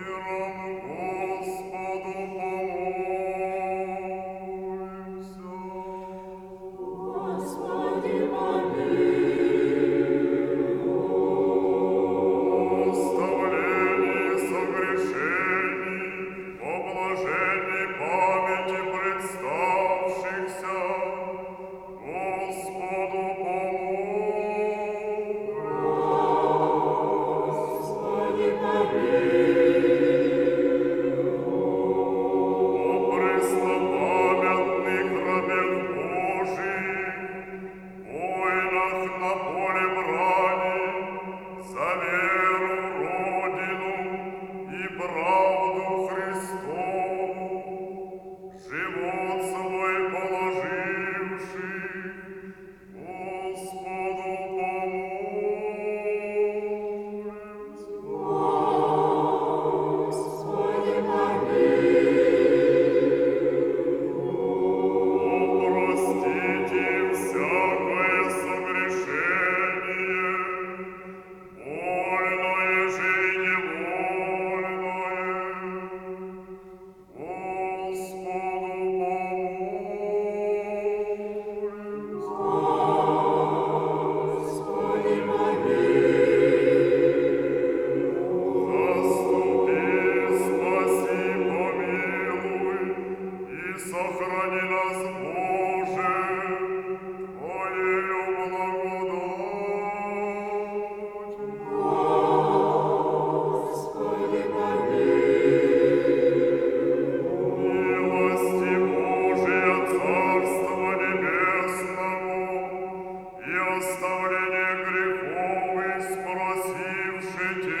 Миром Господу И оставление грехов спросивши те,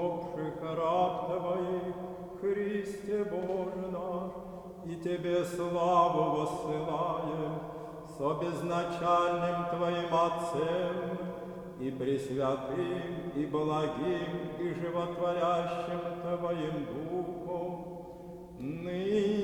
усопших раб Твоих, Христе Боже наш, и Тебе славу воссылаем со безначальным Твоим Отцем, и пресвятым, и благим, и животворящим Твоим Духом, ныне